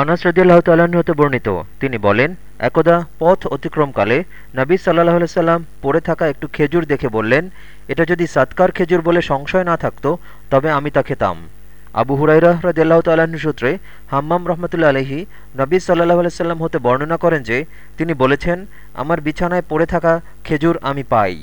আনাস রদিয়াল্লাহ তাল্লাহ্ন হতে বর্ণিত। তিনি বলেন, একদা পথ অতিক্রমকালে নবী সাল্লাহ সাল্লাম পড়ে থাকা একটু খেজুর দেখে বললেন, এটা যদি সাতকার খেজুর বলে সংশয় না থাকতো, তবে আমি তা খেতাম আবু হুরাইরা রদিয়াল্লাহ তাল্লাহ্ন সূত্রে হাম্মাম রহমতুল্লা আলহি নবী সাল্লাহ আলাইসাল্লাম হতে বর্ণনা করেন যে, তিনি বলেছেন, আমার বিছানায় পড়ে থাকা খেজুর আমি পাই।